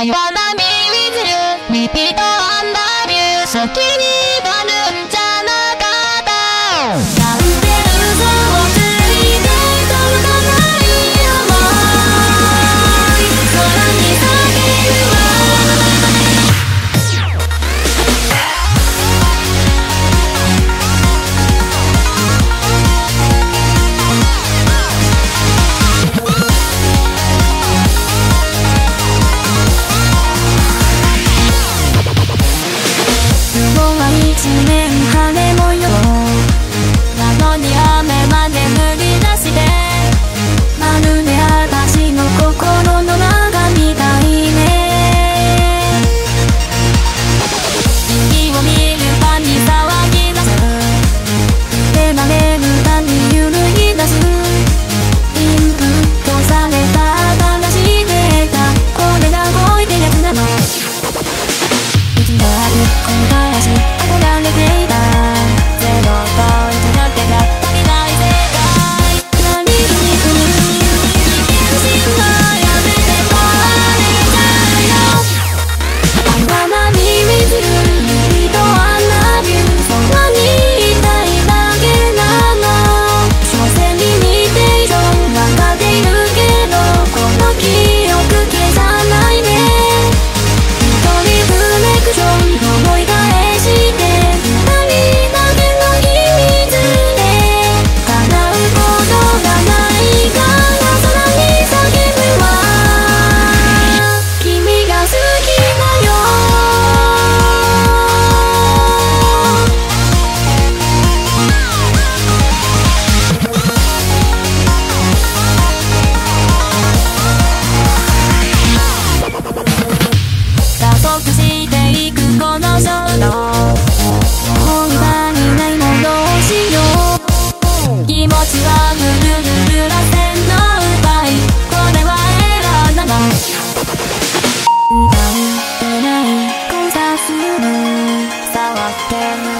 さよなみりずるリピート até.